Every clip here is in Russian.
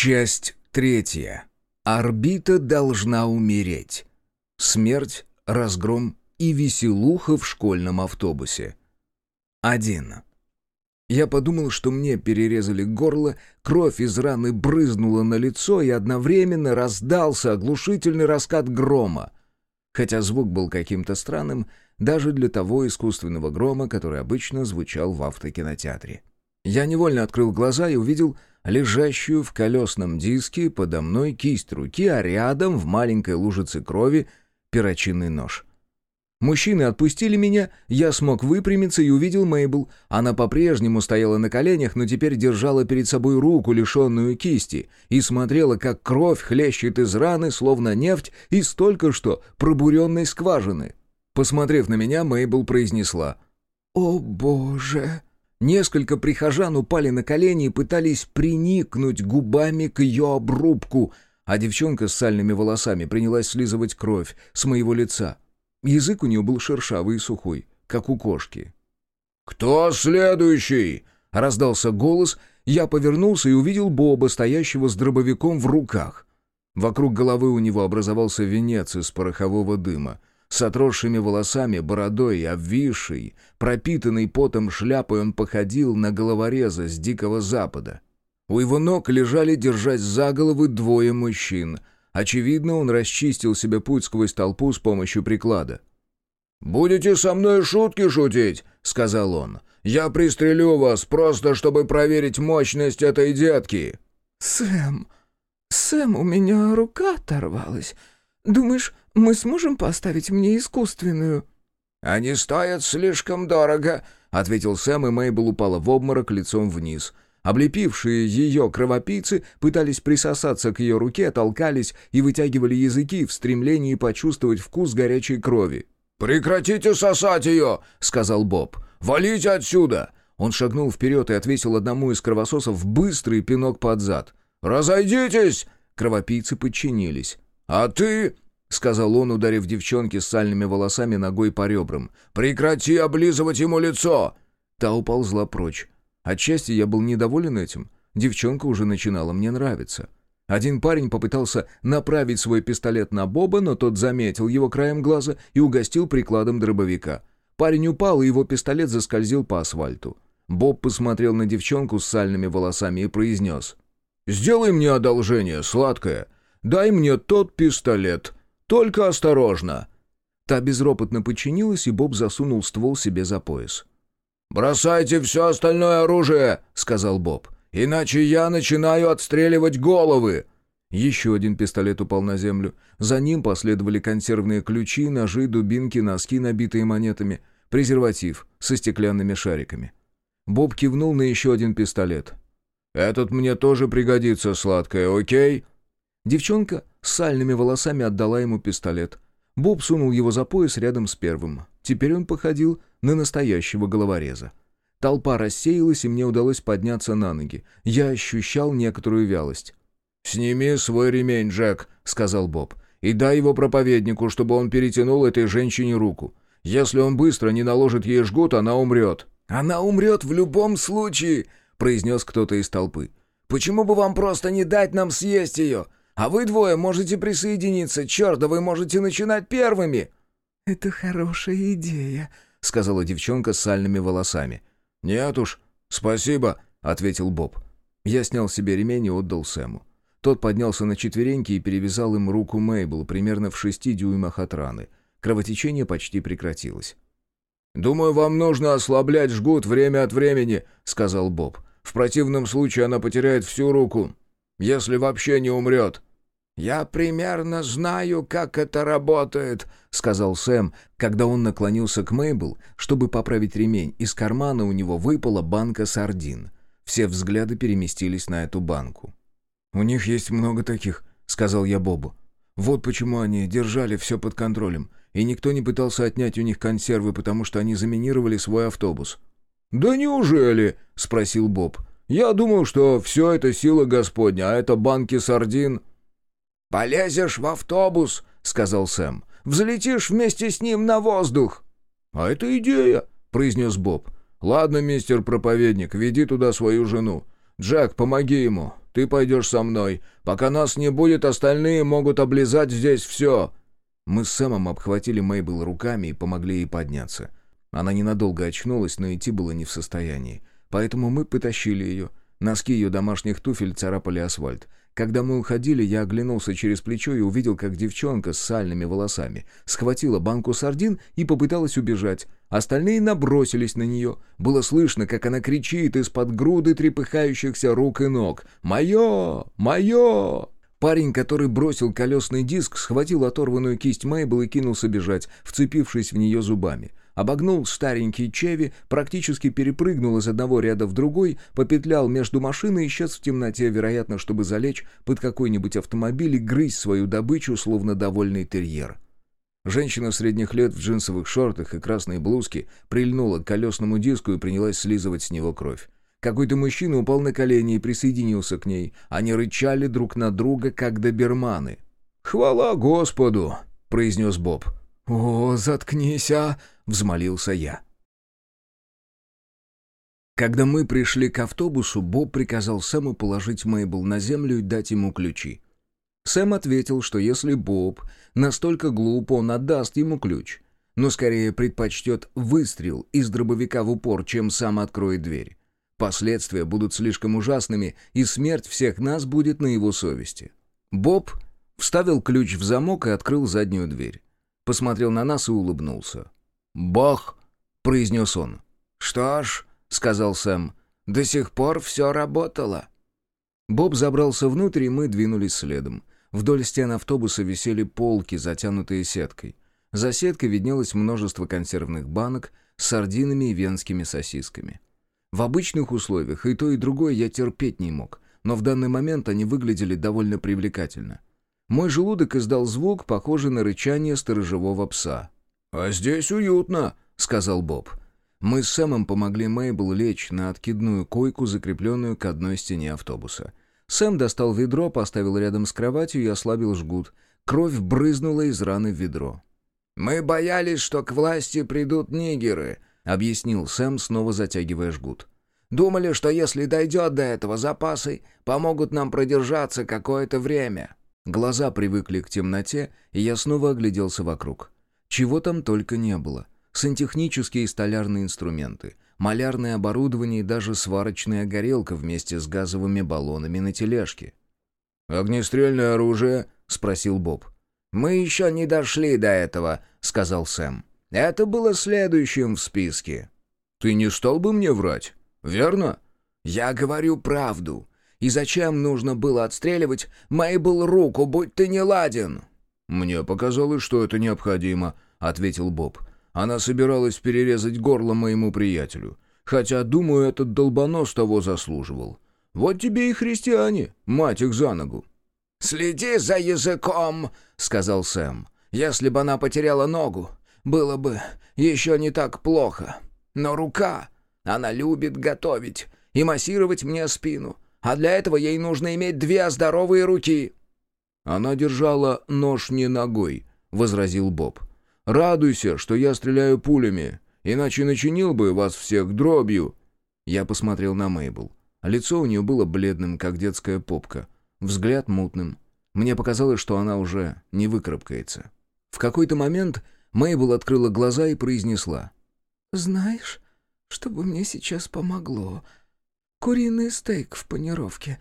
Часть третья. Орбита должна умереть. Смерть, разгром и веселуха в школьном автобусе. 1. Я подумал, что мне перерезали горло, кровь из раны брызнула на лицо и одновременно раздался оглушительный раскат грома. Хотя звук был каким-то странным, даже для того искусственного грома, который обычно звучал в автокинотеатре. Я невольно открыл глаза и увидел лежащую в колесном диске подо мной кисть руки, а рядом в маленькой лужице крови перочинный нож. Мужчины отпустили меня, я смог выпрямиться и увидел Мейбл. Она по-прежнему стояла на коленях, но теперь держала перед собой руку, лишенную кисти, и смотрела, как кровь хлещет из раны, словно нефть, из только что пробуренной скважины. Посмотрев на меня, Мейбл произнесла «О, Боже!» Несколько прихожан упали на колени и пытались приникнуть губами к ее обрубку, а девчонка с сальными волосами принялась слизывать кровь с моего лица. Язык у нее был шершавый и сухой, как у кошки. «Кто следующий?» — раздался голос. Я повернулся и увидел Боба, стоящего с дробовиком в руках. Вокруг головы у него образовался венец из порохового дыма. С отросшими волосами, бородой, обвисшей, пропитанной потом шляпой он походил на головореза с Дикого Запада. У его ног лежали, держась за головы, двое мужчин. Очевидно, он расчистил себе путь сквозь толпу с помощью приклада. «Будете со мной шутки шутить?» — сказал он. «Я пристрелю вас, просто чтобы проверить мощность этой детки!» «Сэм, Сэм, у меня рука оторвалась. Думаешь, мы сможем поставить мне искусственную?» «Они стоят слишком дорого», — ответил Сэм, и Мейбл упала в обморок лицом вниз. Облепившие ее кровопийцы пытались присосаться к ее руке, толкались и вытягивали языки в стремлении почувствовать вкус горячей крови. «Прекратите сосать ее!» — сказал Боб. «Валите отсюда!» Он шагнул вперед и отвесил одному из кровососов быстрый пинок под зад. «Разойдитесь!» Кровопийцы подчинились. «А ты...» — сказал он, ударив девчонке с сальными волосами ногой по ребрам. «Прекрати облизывать ему лицо!» Та уползла прочь. Отчасти я был недоволен этим. Девчонка уже начинала мне нравиться. Один парень попытался направить свой пистолет на Боба, но тот заметил его краем глаза и угостил прикладом дробовика. Парень упал, и его пистолет заскользил по асфальту. Боб посмотрел на девчонку с сальными волосами и произнес. «Сделай мне одолжение, сладкое. Дай мне тот пистолет. Только осторожно!» Та безропотно подчинилась, и Боб засунул ствол себе за пояс. «Бросайте все остальное оружие!» — сказал Боб. «Иначе я начинаю отстреливать головы!» Еще один пистолет упал на землю. За ним последовали консервные ключи, ножи, дубинки, носки, набитые монетами, презерватив со стеклянными шариками. Боб кивнул на еще один пистолет. «Этот мне тоже пригодится, сладкое, окей?» Девчонка с сальными волосами отдала ему пистолет. Боб сунул его за пояс рядом с первым. Теперь он походил на настоящего головореза. Толпа рассеялась, и мне удалось подняться на ноги. Я ощущал некоторую вялость. «Сними свой ремень, Джек», — сказал Боб, — «и дай его проповеднику, чтобы он перетянул этой женщине руку. Если он быстро не наложит ей жгут, она умрет». «Она умрет в любом случае», — произнес кто-то из толпы. «Почему бы вам просто не дать нам съесть ее? А вы двое можете присоединиться. Черт, да вы можете начинать первыми!» «Это хорошая идея», — сказала девчонка с сальными волосами. «Нет уж, спасибо», — ответил Боб. Я снял себе ремень и отдал Сэму. Тот поднялся на четвереньки и перевязал им руку Мейбл примерно в шести дюймах от раны. Кровотечение почти прекратилось. «Думаю, вам нужно ослаблять жгут время от времени», — сказал Боб. «В противном случае она потеряет всю руку, если вообще не умрет». «Я примерно знаю, как это работает», — сказал Сэм, когда он наклонился к Мейбл, чтобы поправить ремень. Из кармана у него выпала банка сардин. Все взгляды переместились на эту банку. «У них есть много таких», — сказал я Бобу. «Вот почему они держали все под контролем, и никто не пытался отнять у них консервы, потому что они заминировали свой автобус». «Да неужели?» — спросил Боб. «Я думал, что все это сила Господня, а это банки сардин...» «Полезешь в автобус», — сказал Сэм. «Взлетишь вместе с ним на воздух». «А это идея», — произнес Боб. «Ладно, мистер проповедник, веди туда свою жену. Джек, помоги ему. ты пойдешь со мной. Пока нас не будет, остальные могут облизать здесь все». Мы с Сэмом обхватили Мейбл руками и помогли ей подняться. Она ненадолго очнулась, но идти было не в состоянии. Поэтому мы потащили ее. Носки ее домашних туфель царапали асфальт. Когда мы уходили, я оглянулся через плечо и увидел, как девчонка с сальными волосами схватила банку сардин и попыталась убежать. Остальные набросились на нее. Было слышно, как она кричит из-под груды трепыхающихся рук и ног. «Мое! Мое!» Парень, который бросил колесный диск, схватил оторванную кисть Мейбл и кинулся бежать, вцепившись в нее зубами. Обогнул старенький Чеви, практически перепрыгнул из одного ряда в другой, попетлял между машиной и исчез в темноте, вероятно, чтобы залечь под какой-нибудь автомобиль и грызть свою добычу, словно довольный терьер. Женщина средних лет в джинсовых шортах и красной блузке прильнула к колесному диску и принялась слизывать с него кровь. Какой-то мужчина упал на колени и присоединился к ней. Они рычали друг на друга, как доберманы. «Хвала Господу!» — произнес Боб. «О, заткнись, а!» — взмолился я. Когда мы пришли к автобусу, Боб приказал Сэму положить Мейбл на землю и дать ему ключи. Сэм ответил, что если Боб настолько глуп, он отдаст ему ключ, но скорее предпочтет выстрел из дробовика в упор, чем сам откроет дверь. Последствия будут слишком ужасными, и смерть всех нас будет на его совести. Боб вставил ключ в замок и открыл заднюю дверь. Посмотрел на нас и улыбнулся. «Бах!» — произнес он. «Что ж», — сказал Сэм, — «до сих пор все работало». Боб забрался внутрь, и мы двинулись следом. Вдоль стен автобуса висели полки, затянутые сеткой. За сеткой виднелось множество консервных банок с сардинами и венскими сосисками. В обычных условиях и то, и другое я терпеть не мог, но в данный момент они выглядели довольно привлекательно. Мой желудок издал звук, похожий на рычание сторожевого пса. «А здесь уютно», — сказал Боб. Мы с Сэмом помогли Мейбл лечь на откидную койку, закрепленную к одной стене автобуса. Сэм достал ведро, поставил рядом с кроватью и ослабил жгут. Кровь брызнула из раны в ведро. «Мы боялись, что к власти придут нигеры», объяснил Сэм, снова затягивая жгут. «Думали, что если дойдет до этого, запасы помогут нам продержаться какое-то время». Глаза привыкли к темноте, и я снова огляделся вокруг. Чего там только не было. Сантехнические и столярные инструменты, малярное оборудование и даже сварочная горелка вместе с газовыми баллонами на тележке. «Огнестрельное оружие?» — спросил Боб. «Мы еще не дошли до этого», — сказал Сэм. Это было следующим в списке. Ты не стал бы мне врать, верно? Я говорю правду. И зачем нужно было отстреливать Мейбл руку, будь ты не ладен? Мне показалось, что это необходимо, ответил Боб. Она собиралась перерезать горло моему приятелю. Хотя, думаю, этот долбанос того заслуживал. Вот тебе и христиане, мать их за ногу. «Следи за языком», — сказал Сэм. «Если бы она потеряла ногу, было бы еще не так плохо. Но рука, она любит готовить и массировать мне спину, а для этого ей нужно иметь две здоровые руки». «Она держала нож не ногой», — возразил Боб. «Радуйся, что я стреляю пулями, иначе начинил бы вас всех дробью». Я посмотрел на Мейбл. Лицо у нее было бледным, как детская попка. Взгляд мутным. Мне показалось, что она уже не выкарабкается. В какой-то момент Мейбл открыла глаза и произнесла. «Знаешь, что бы мне сейчас помогло? Куриный стейк в панировке.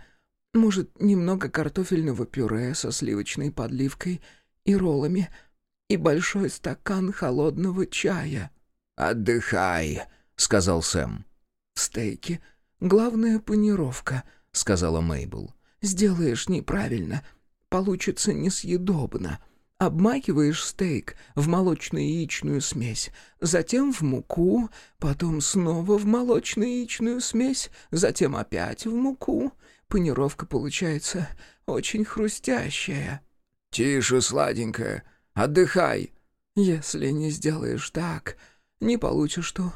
Может, немного картофельного пюре со сливочной подливкой и роллами, и большой стакан холодного чая». «Отдыхай», — сказал Сэм. «В стейке главная панировка», — сказала Мейбл. «Сделаешь неправильно, получится несъедобно». Обмакиваешь стейк в молочно-яичную смесь, затем в муку, потом снова в молочно-яичную смесь, затем опять в муку. Панировка получается очень хрустящая. «Тише, сладенькая, отдыхай!» «Если не сделаешь так, не получишь ту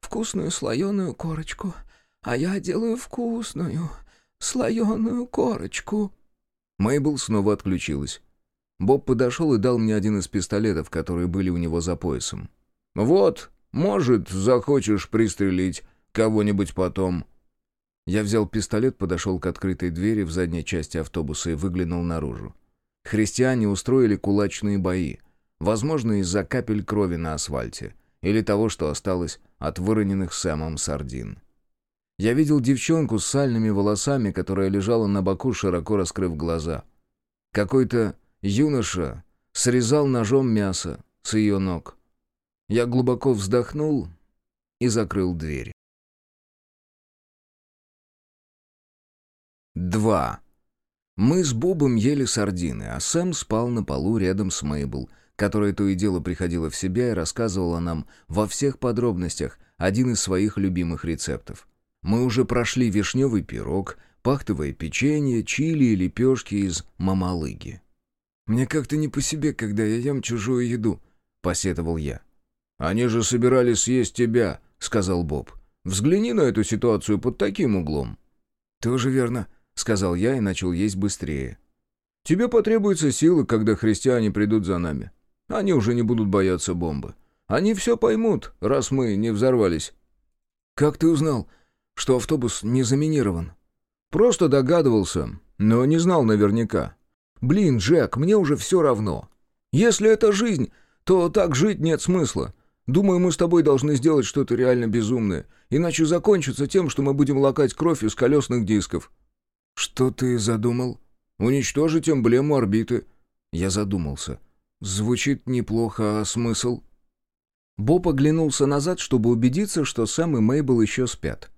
вкусную слоеную корочку, а я делаю вкусную слоеную корочку». Мейбл снова отключилась. Боб подошел и дал мне один из пистолетов, которые были у него за поясом. «Вот, может, захочешь пристрелить кого-нибудь потом». Я взял пистолет, подошел к открытой двери в задней части автобуса и выглянул наружу. Христиане устроили кулачные бои. Возможно, из-за капель крови на асфальте. Или того, что осталось от выроненных Сэмом сардин. Я видел девчонку с сальными волосами, которая лежала на боку, широко раскрыв глаза. Какой-то юноша срезал ножом мясо с ее ног. Я глубоко вздохнул и закрыл дверь. 2. Мы с Бобом ели сардины, а Сэм спал на полу рядом с Мейбл, которая то и дело приходила в себя и рассказывала нам во всех подробностях один из своих любимых рецептов. Мы уже прошли вишневый пирог, пахтовое печенье, чили и лепешки из мамалыги. «Мне как-то не по себе, когда я ем чужую еду», — посетовал я. «Они же собирались съесть тебя», — сказал Боб. «Взгляни на эту ситуацию под таким углом». «Тоже верно», — сказал я и начал есть быстрее. «Тебе потребуются силы, когда христиане придут за нами. Они уже не будут бояться бомбы. Они все поймут, раз мы не взорвались». «Как ты узнал, что автобус не заминирован?» «Просто догадывался, но не знал наверняка. Блин, Джек, мне уже все равно. Если это жизнь, то так жить нет смысла. Думаю, мы с тобой должны сделать что-то реально безумное, иначе закончится тем, что мы будем лакать кровь из колесных дисков». «Что ты задумал?» «Уничтожить эмблему орбиты». Я задумался. «Звучит неплохо, а смысл?» Боб оглянулся назад, чтобы убедиться, что Сэм и Мейбл еще спят.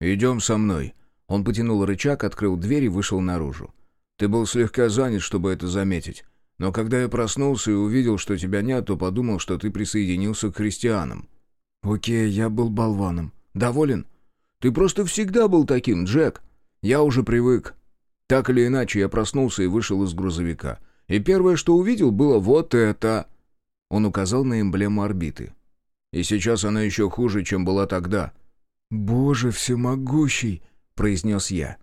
«Идем со мной». Он потянул рычаг, открыл дверь и вышел наружу. «Ты был слегка занят, чтобы это заметить. Но когда я проснулся и увидел, что тебя нет, то подумал, что ты присоединился к христианам». «Окей, я был болваном. Доволен?» «Ты просто всегда был таким, Джек. Я уже привык. Так или иначе, я проснулся и вышел из грузовика. И первое, что увидел, было вот это...» Он указал на эмблему орбиты. «И сейчас она еще хуже, чем была тогда». «Боже всемогущий!» — произнес я.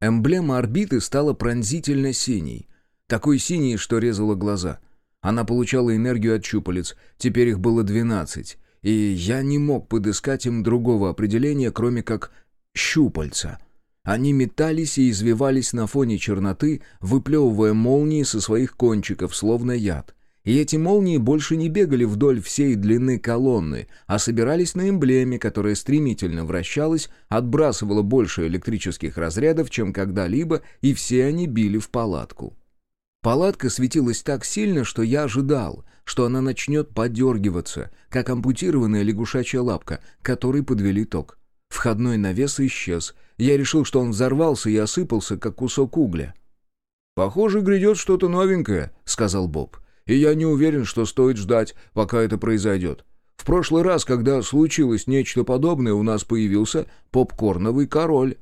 Эмблема орбиты стала пронзительно синей. Такой синей, что резала глаза. Она получала энергию от щупалец, теперь их было двенадцать, и я не мог подыскать им другого определения, кроме как «щупальца». Они метались и извивались на фоне черноты, выплевывая молнии со своих кончиков, словно яд. И эти молнии больше не бегали вдоль всей длины колонны, а собирались на эмблеме, которая стремительно вращалась, отбрасывала больше электрических разрядов, чем когда-либо, и все они били в палатку. Палатка светилась так сильно, что я ожидал, что она начнет подергиваться, как ампутированная лягушачья лапка, которой подвели ток. Входной навес исчез. Я решил, что он взорвался и осыпался, как кусок угля. «Похоже, грядет что-то новенькое», — сказал Боб и я не уверен, что стоит ждать, пока это произойдет. В прошлый раз, когда случилось нечто подобное, у нас появился попкорновый король».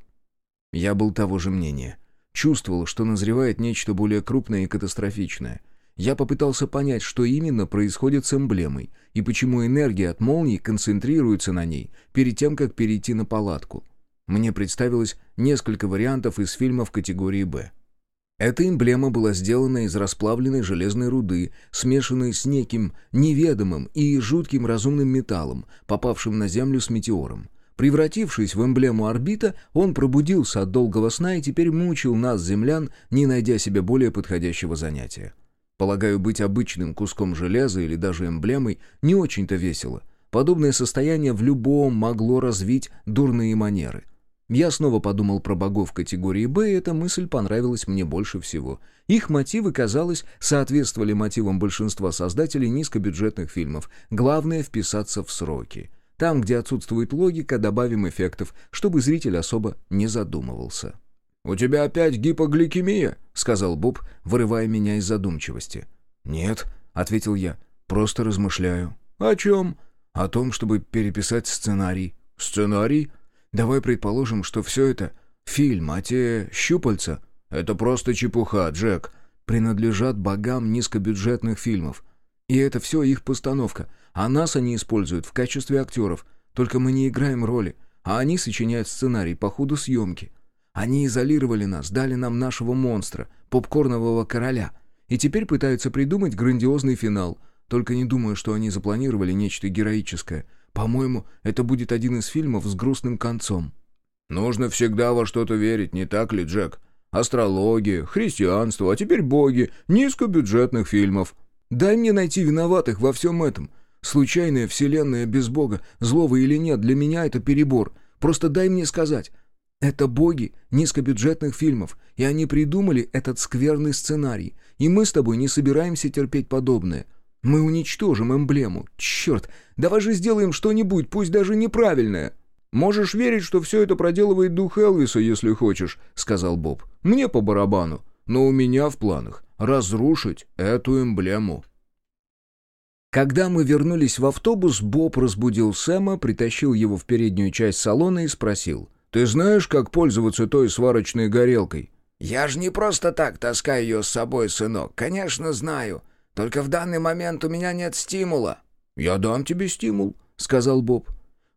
Я был того же мнения. Чувствовал, что назревает нечто более крупное и катастрофичное. Я попытался понять, что именно происходит с эмблемой, и почему энергия от молний концентрируется на ней перед тем, как перейти на палатку. Мне представилось несколько вариантов из фильмов категории «Б». Эта эмблема была сделана из расплавленной железной руды, смешанной с неким неведомым и жутким разумным металлом, попавшим на Землю с метеором. Превратившись в эмблему орбита, он пробудился от долгого сна и теперь мучил нас, землян, не найдя себе более подходящего занятия. Полагаю, быть обычным куском железа или даже эмблемой не очень-то весело. Подобное состояние в любом могло развить дурные манеры. Я снова подумал про богов категории «Б», и эта мысль понравилась мне больше всего. Их мотивы, казалось, соответствовали мотивам большинства создателей низкобюджетных фильмов. Главное — вписаться в сроки. Там, где отсутствует логика, добавим эффектов, чтобы зритель особо не задумывался. «У тебя опять гипогликемия?» — сказал Боб, вырывая меня из задумчивости. «Нет», — ответил я, — «просто размышляю». «О чем?» «О том, чтобы переписать сценарий». «Сценарий?» Давай предположим, что все это фильм, а те щупальца — это просто чепуха, Джек. Принадлежат богам низкобюджетных фильмов. И это все их постановка, а нас они используют в качестве актеров. Только мы не играем роли, а они сочиняют сценарий по ходу съемки. Они изолировали нас, дали нам нашего монстра, попкорнового короля, и теперь пытаются придумать грандиозный финал. Только не думаю, что они запланировали нечто героическое — по-моему, это будет один из фильмов с грустным концом». Нужно всегда во что-то верить, не так ли, Джек? Астрология, христианство, а теперь боги, низкобюджетных фильмов. Дай мне найти виноватых во всем этом. Случайная вселенная без бога, злого или нет, для меня это перебор. Просто дай мне сказать. Это боги низкобюджетных фильмов, и они придумали этот скверный сценарий. И мы с тобой не собираемся терпеть подобное. Мы уничтожим эмблему. Черт, давай же сделаем что-нибудь, пусть даже неправильное. «Можешь верить, что все это проделывает дух Элвиса, если хочешь», — сказал Боб. «Мне по барабану, но у меня в планах разрушить эту эмблему». Когда мы вернулись в автобус, Боб разбудил Сэма, притащил его в переднюю часть салона и спросил. «Ты знаешь, как пользоваться той сварочной горелкой?» «Я же не просто так таскаю ее с собой, сынок. Конечно, знаю. Только в данный момент у меня нет стимула». «Я дам тебе стимул», — сказал Боб.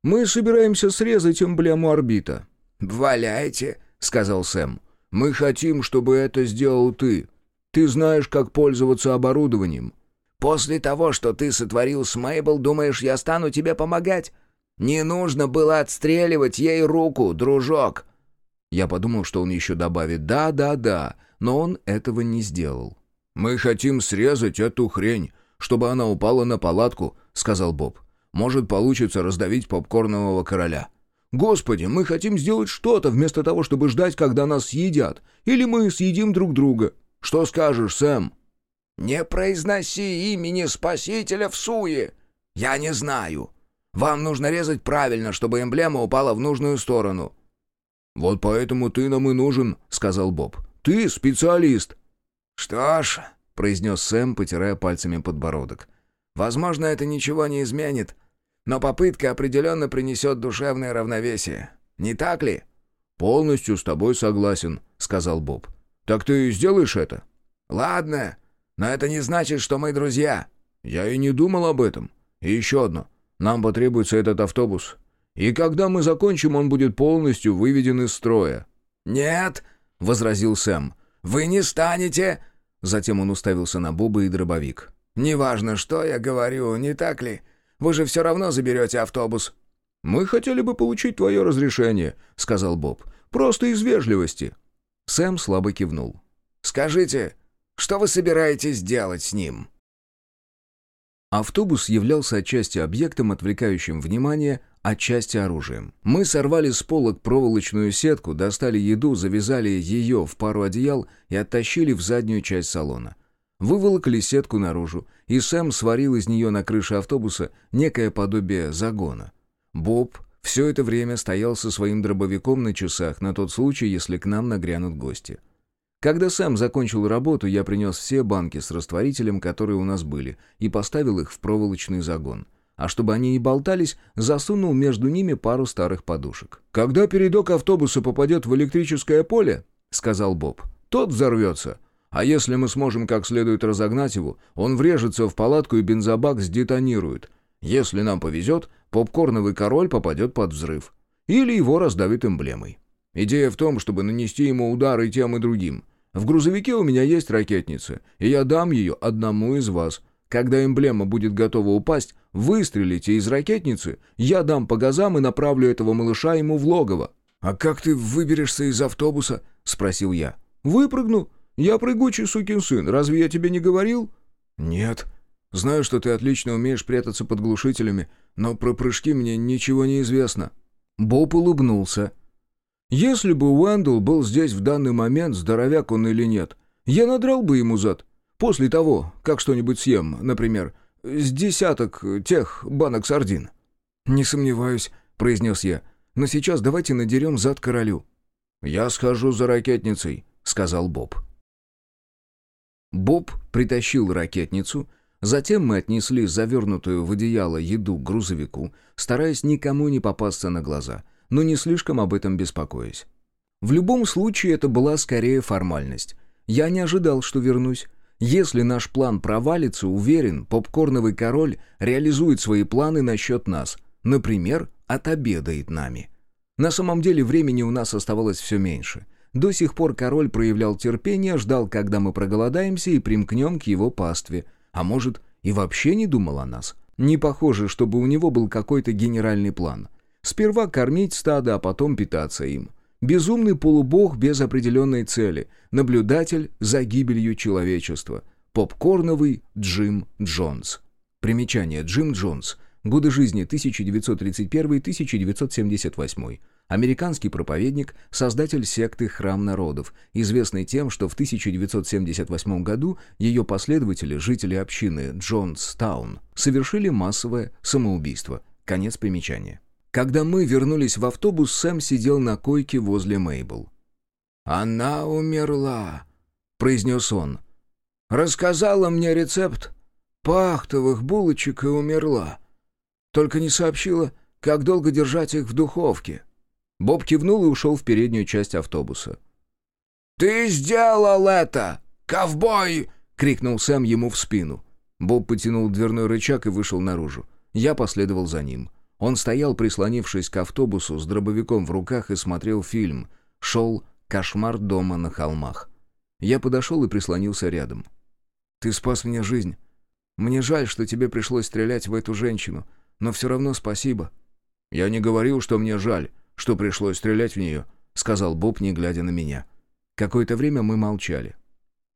Мы собираемся срезать эмблему орбита». «Валяйте», — сказал Сэм. «Мы хотим, чтобы это сделал ты. Ты знаешь, как пользоваться оборудованием». «После того, что ты сотворил с Мейбл, думаешь, я стану тебе помогать? Не нужно было отстреливать ей руку, дружок». Я подумал, что он еще добавит «да, да, да», но он этого не сделал. «Мы хотим срезать эту хрень, чтобы она упала на палатку», — сказал Боб. Может, получится раздавить попкорнового короля. Господи, мы хотим сделать что-то, вместо того, чтобы ждать, когда нас съедят. Или мы съедим друг друга. Что скажешь, Сэм?» «Не произноси имени Спасителя в суе. Я не знаю. Вам нужно резать правильно, чтобы эмблема упала в нужную сторону». «Вот поэтому ты нам и нужен», — сказал Боб. «Ты специалист». «Что ж», — произнес Сэм, потирая пальцами подбородок. «Возможно, это ничего не изменит, но попытка определенно принесет душевное равновесие. Не так ли?» «Полностью с тобой согласен», — сказал Боб. «Так ты сделаешь это?» «Ладно, но это не значит, что мы друзья». «Я и не думал об этом. И еще одно. Нам потребуется этот автобус. И когда мы закончим, он будет полностью выведен из строя». «Нет», — возразил Сэм, — «вы не станете...» Затем он уставился на Боба и дробовик. «Неважно, что я говорю, не так ли? Вы же все равно заберете автобус». «Мы хотели бы получить твое разрешение», — сказал Боб. «Просто из вежливости». Сэм слабо кивнул. «Скажите, что вы собираетесь делать с ним?» Автобус являлся отчасти объектом, отвлекающим внимание, отчасти оружием. Мы сорвали с полок проволочную сетку, достали еду, завязали ее в пару одеял и оттащили в заднюю часть салона. Выволокли сетку наружу, и Сэм сварил из нее на крыше автобуса некое подобие загона. Боб все это время стоял со своим дробовиком на часах на тот случай, если к нам нагрянут гости. Когда Сэм закончил работу, я принес все банки с растворителем, которые у нас были, и поставил их в проволочный загон. А чтобы они не болтались, засунул между ними пару старых подушек. «Когда передок автобуса попадет в электрическое поле, — сказал Боб, — тот взорвется. А если мы сможем как следует разогнать его, он врежется в палатку и бензобак сдетонирует. Если нам повезет, попкорновый король попадет под взрыв. Или его раздавит эмблемой. Идея в том, чтобы нанести ему удары тем и другим. В грузовике у меня есть ракетница, и я дам ее одному из вас. Когда эмблема будет готова упасть, выстрелите из ракетницы, я дам по газам и направлю этого малыша ему в логово». «А как ты выберешься из автобуса?» — спросил я. «Выпрыгну. «Я прыгучий сукин сын, разве я тебе не говорил?» «Нет. Знаю, что ты отлично умеешь прятаться под глушителями, но про прыжки мне ничего не известно». Боб улыбнулся. «Если бы Уэндл был здесь в данный момент, здоровяк он или нет, я надрал бы ему зад. После того, как что-нибудь съем, например, с десяток тех банок сардин». «Не сомневаюсь», — произнес я. «Но сейчас давайте надерем зад королю». «Я схожу за ракетницей», — сказал Боб. Боб притащил ракетницу, затем мы отнесли завернутую в одеяло еду к грузовику, стараясь никому не попасться на глаза, но не слишком об этом беспокоясь. В любом случае это была скорее формальность. Я не ожидал, что вернусь. Если наш план провалится, уверен, попкорновый король реализует свои планы насчет нас. Например, отобедает нами. На самом деле времени у нас оставалось все меньше. До сих пор король проявлял терпение, ждал, когда мы проголодаемся и примкнем к его пастве. А может, и вообще не думал о нас. Не похоже, чтобы у него был какой-то генеральный план. Сперва кормить стадо, а потом питаться им. Безумный полубог без определенной цели, наблюдатель за гибелью человечества. Попкорновый Джим Джонс. Примечание. Джим Джонс. Годы жизни 1931-1978. Американский проповедник, создатель секты «Храм народов», известный тем, что в 1978 году ее последователи, жители общины Джонстаун, совершили массовое самоубийство. Конец примечания. Когда мы вернулись в автобус, Сэм сидел на койке возле Мейбл. «Она умерла», — произнес он. «Рассказала мне рецепт пахтовых булочек и умерла. Только не сообщила, как долго держать их в духовке». Боб кивнул и ушел в переднюю часть автобуса. «Ты сделал это, ковбой!» — крикнул Сэм ему в спину. Боб потянул дверной рычаг и вышел наружу. Я последовал за ним. Он стоял, прислонившись к автобусу, с дробовиком в руках и смотрел фильм. Шел «Кошмар дома на холмах». Я подошел и прислонился рядом. «Ты спас мне жизнь. Мне жаль, что тебе пришлось стрелять в эту женщину, но все равно спасибо». «Я не говорил, что мне жаль, что пришлось стрелять в нее», — сказал Боб, не глядя на меня. Какое-то время мы молчали.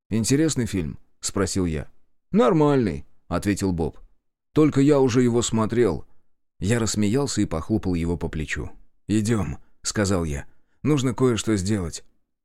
«Интересный фильм?» — спросил я. «Нормальный», — ответил Боб. «Только я уже его смотрел». Я рассмеялся и похлопал его по плечу. «Идем», — сказал я. «Нужно кое-что сделать».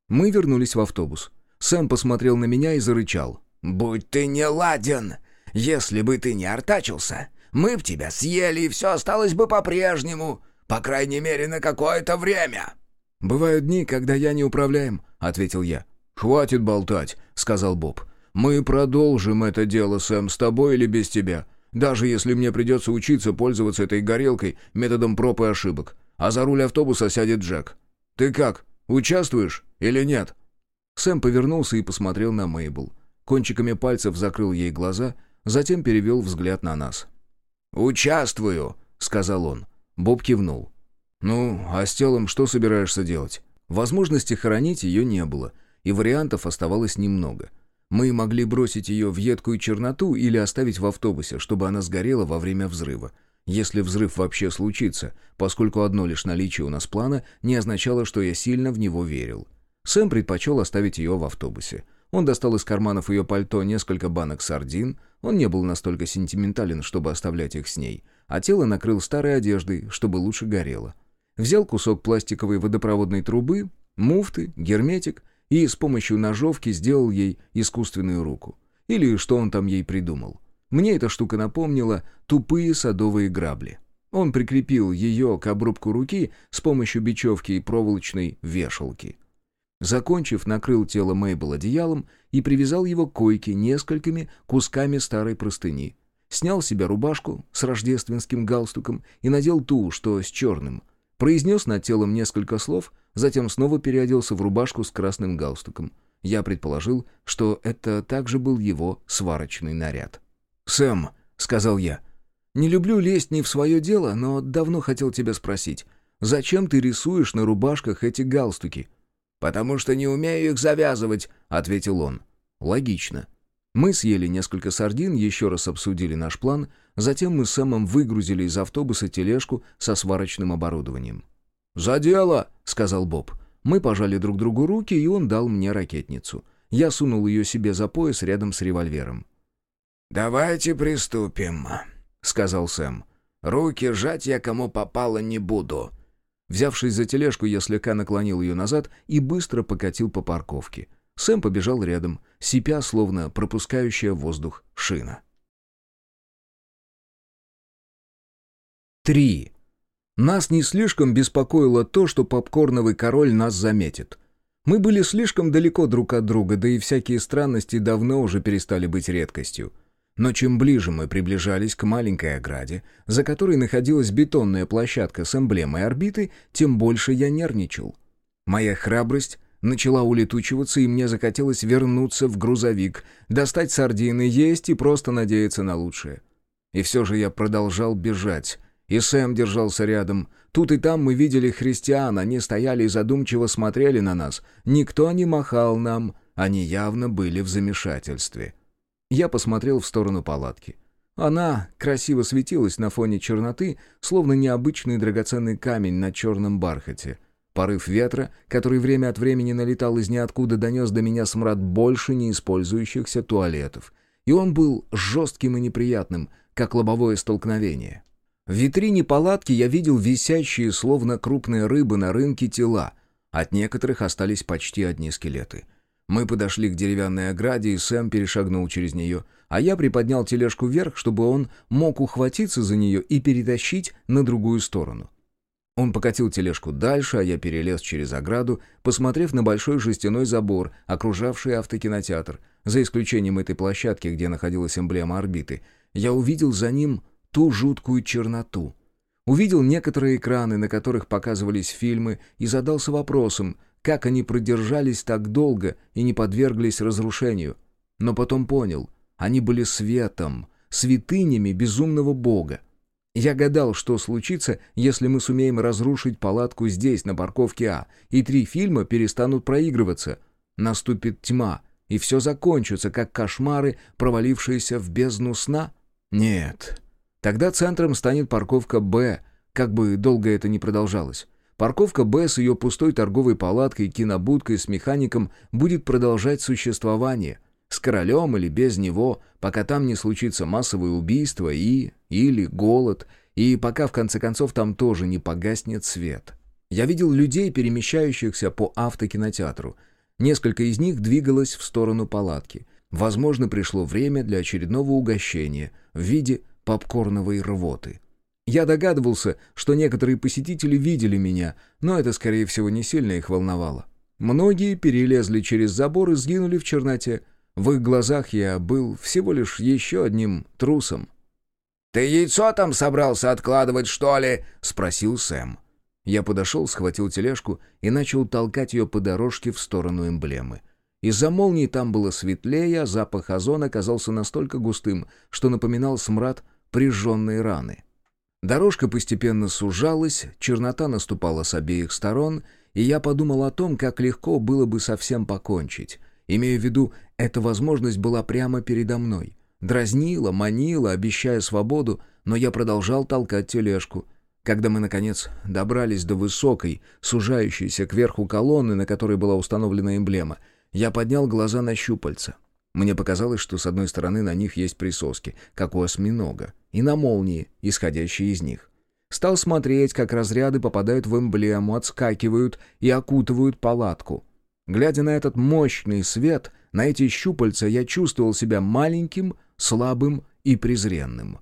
Мы вернулись в автобус. Сэм посмотрел на меня и зарычал. «Будь ты не ладен! Если бы ты не артачился, мы б тебя съели, и все осталось бы по-прежнему, по крайней мере, на какое-то время!» «Бывают дни, когда я не управляем», — ответил я. «Хватит болтать», — сказал Боб. «Мы продолжим это дело, Сэм, с тобой или без тебя. Даже если мне придется учиться пользоваться этой горелкой методом проб и ошибок. А за руль автобуса сядет Джек. Ты как, участвуешь или нет?» Сэм повернулся и посмотрел на Мейбл. Кончиками пальцев закрыл ей глаза, затем перевел взгляд на нас. «Участвую», — сказал он. Боб кивнул. «Ну, а с телом что собираешься делать?» Возможности хоронить ее не было, и вариантов оставалось немного — мы могли бросить ее в едкую черноту или оставить в автобусе, чтобы она сгорела во время взрыва. Если взрыв вообще случится, поскольку одно лишь наличие у нас плана не означало, что я сильно в него верил. Сэм предпочел оставить ее в автобусе. Он достал из карманов ее пальто несколько банок сардин, он не был настолько сентиментален, чтобы оставлять их с ней, а тело накрыл старой одеждой, чтобы лучше горело. Взял кусок пластиковой водопроводной трубы, муфты, герметик и с помощью ножовки сделал ей искусственную руку. Или что он там ей придумал. Мне эта штука напомнила тупые садовые грабли. Он прикрепил ее к обрубку руки с помощью бечевки и проволочной вешалки. Закончив, накрыл тело Мейбл одеялом и привязал его к койке несколькими кусками старой простыни. Снял с себя рубашку с рождественским галстуком и надел ту, что с черным. Произнес над телом несколько слов затем снова переоделся в рубашку с красным галстуком. Я предположил, что это также был его сварочный наряд. «Сэм», — сказал я, — «не люблю лезть не в свое дело, но давно хотел тебя спросить, зачем ты рисуешь на рубашках эти галстуки?» «Потому что не умею их завязывать», — ответил он. «Логично. Мы съели несколько сардин, еще раз обсудили наш план, затем мы с Сэмом выгрузили из автобуса тележку со сварочным оборудованием. «За дело!» — сказал Боб. Мы пожали друг другу руки, и он дал мне ракетницу. Я сунул ее себе за пояс рядом с револьвером. «Давайте приступим», — сказал Сэм. «Руки жать я кому попало не буду». Взявшись за тележку, я слегка наклонил ее назад и быстро покатил по парковке. Сэм побежал рядом, сипя, словно пропускающая воздух шина. Три. Нас не слишком беспокоило то, что попкорновый король нас заметит. Мы были слишком далеко друг от друга, да и всякие странности давно уже перестали быть редкостью. Но чем ближе мы приближались к маленькой ограде, за которой находилась бетонная площадка с эмблемой орбиты, тем больше я нервничал. Моя храбрость начала улетучиваться, и мне захотелось вернуться в грузовик, достать сардины, есть и просто надеяться на лучшее. И все же я продолжал бежать, и Сэм держался рядом. Тут и там мы видели христиан, они стояли и задумчиво смотрели на нас. Никто не махал нам, они явно были в замешательстве. Я посмотрел в сторону палатки. Она красиво светилась на фоне черноты, словно необычный драгоценный камень на черном бархате. Порыв ветра, который время от времени налетал из ниоткуда, донес до меня смрад больше не использующихся туалетов. И он был жестким и неприятным, как лобовое столкновение. В витрине палатки я видел висящие, словно крупные рыбы на рынке, тела. От некоторых остались почти одни скелеты. Мы подошли к деревянной ограде, и Сэм перешагнул через нее, а я приподнял тележку вверх, чтобы он мог ухватиться за нее и перетащить на другую сторону. Он покатил тележку дальше, а я перелез через ограду, посмотрев на большой жестяной забор, окружавший автокинотеатр. За исключением этой площадки, где находилась эмблема орбиты, я увидел за ним ту жуткую черноту. Увидел некоторые экраны, на которых показывались фильмы, и задался вопросом, как они продержались так долго и не подверглись разрушению. Но потом понял, они были светом, святынями безумного бога. Я гадал, что случится, если мы сумеем разрушить палатку здесь, на парковке А, и три фильма перестанут проигрываться. Наступит тьма, и все закончится, как кошмары, провалившиеся в бездну сна? Нет. Тогда центром станет парковка Б, как бы долго это ни продолжалось. Парковка Б с ее пустой торговой палаткой, кинобудкой с механиком будет продолжать существование. С королем или без него, пока там не случится массовое убийство и... или голод, и пока в конце концов там тоже не погаснет свет. Я видел людей, перемещающихся по автокинотеатру. Несколько из них двигалось в сторону палатки. Возможно, пришло время для очередного угощения в виде попкорновой рвоты. Я догадывался, что некоторые посетители видели меня, но это, скорее всего, не сильно их волновало. Многие перелезли через забор и сгинули в черноте. В их глазах я был всего лишь еще одним трусом. «Ты яйцо там собрался откладывать, что ли?» — спросил Сэм. Я подошел, схватил тележку и начал толкать ее по дорожке в сторону эмблемы. Из-за молнии там было светлее, а запах озона казался настолько густым, что напоминал смрад прижженной раны. Дорожка постепенно сужалась, чернота наступала с обеих сторон, и я подумал о том, как легко было бы совсем покончить. Имея в виду, эта возможность была прямо передо мной. Дразнила, манила, обещая свободу, но я продолжал толкать тележку. Когда мы, наконец, добрались до высокой, сужающейся кверху колонны, на которой была установлена эмблема, я поднял глаза на щупальца. Мне показалось, что с одной стороны на них есть присоски, как у осьминога, и на молнии, исходящие из них. Стал смотреть, как разряды попадают в эмблему, отскакивают и окутывают палатку. Глядя на этот мощный свет, на эти щупальца, я чувствовал себя маленьким, слабым и презренным.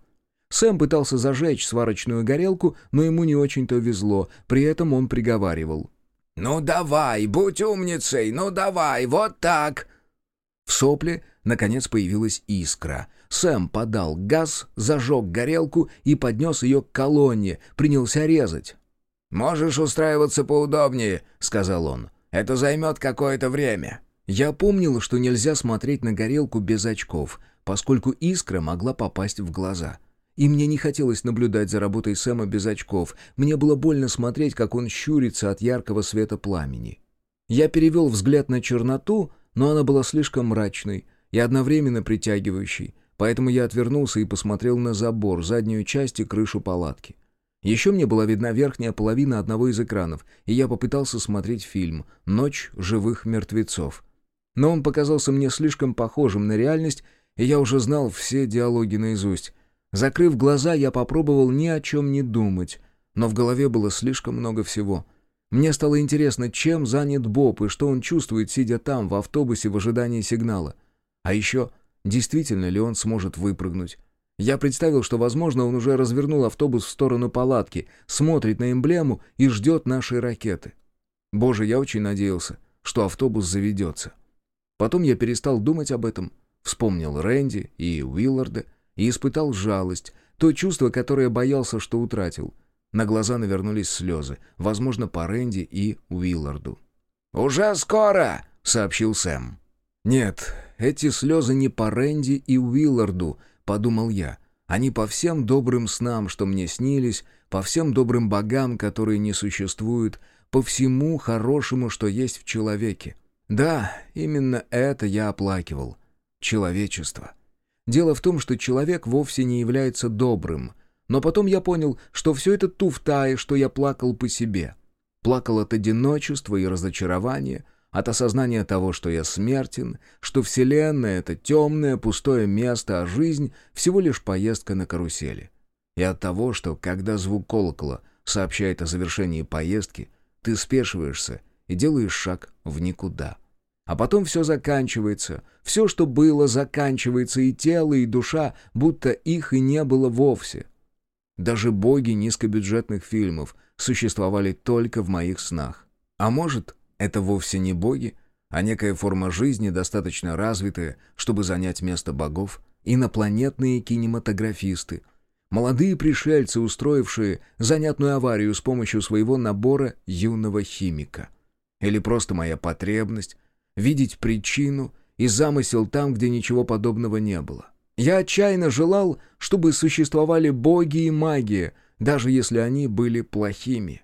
Сэм пытался зажечь сварочную горелку, но ему не очень-то везло, при этом он приговаривал. «Ну давай, будь умницей, ну давай, вот так!» В сопле, наконец, появилась искра. Сэм подал газ, зажег горелку и поднес ее к колонне, принялся резать. «Можешь устраиваться поудобнее», — сказал он. «Это займет какое-то время». Я помнил, что нельзя смотреть на горелку без очков, поскольку искра могла попасть в глаза. И мне не хотелось наблюдать за работой Сэма без очков. Мне было больно смотреть, как он щурится от яркого света пламени. Я перевел взгляд на черноту, но она была слишком мрачной и одновременно притягивающей, поэтому я отвернулся и посмотрел на забор, заднюю часть и крышу палатки. Еще мне была видна верхняя половина одного из экранов, и я попытался смотреть фильм «Ночь живых мертвецов». Но он показался мне слишком похожим на реальность, и я уже знал все диалоги наизусть. Закрыв глаза, я попробовал ни о чем не думать, но в голове было слишком много всего — мне стало интересно, чем занят Боб и что он чувствует, сидя там, в автобусе в ожидании сигнала. А еще, действительно ли он сможет выпрыгнуть. Я представил, что, возможно, он уже развернул автобус в сторону палатки, смотрит на эмблему и ждет нашей ракеты. Боже, я очень надеялся, что автобус заведется. Потом я перестал думать об этом, вспомнил Рэнди и Уилларда и испытал жалость, то чувство, которое боялся, что утратил — на глаза навернулись слезы, возможно, по Рэнди и Уилларду. «Уже скоро!» — сообщил Сэм. «Нет, эти слезы не по Рэнди и Уилларду», — подумал я. «Они по всем добрым снам, что мне снились, по всем добрым богам, которые не существуют, по всему хорошему, что есть в человеке. Да, именно это я оплакивал. Человечество». Дело в том, что человек вовсе не является добрым. Но потом я понял, что все это туфта, и что я плакал по себе. Плакал от одиночества и разочарования, от осознания того, что я смертен, что Вселенная — это темное, пустое место, а жизнь — всего лишь поездка на карусели. И от того, что, когда звук колокола сообщает о завершении поездки, ты спешиваешься и делаешь шаг в никуда. А потом все заканчивается, все, что было, заканчивается, и тело, и душа, будто их и не было вовсе. Даже боги низкобюджетных фильмов существовали только в моих снах. А может, это вовсе не боги, а некая форма жизни, достаточно развитая, чтобы занять место богов, инопланетные кинематографисты, молодые пришельцы, устроившие занятную аварию с помощью своего набора юного химика. Или просто моя потребность видеть причину и замысел там, где ничего подобного не было. Я отчаянно желал, чтобы существовали боги и магия, даже если они были плохими.